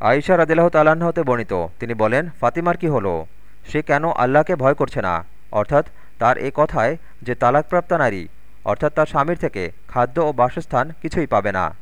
আয়েশা রাদিল্লাহ তাল্লাহ্ন হতে বর্ণিত। তিনি বলেন, ফাতিমার কি হলো? সে কেন আল্লাহকে ভয় করছে না? অর্থাৎ তার এ কথায় যে তালাকপ্রাপ্তা নারী, অর্থাৎ তার স্বামীর থেকে খাদ্য ও বাসস্থান কিছুই পাবে না।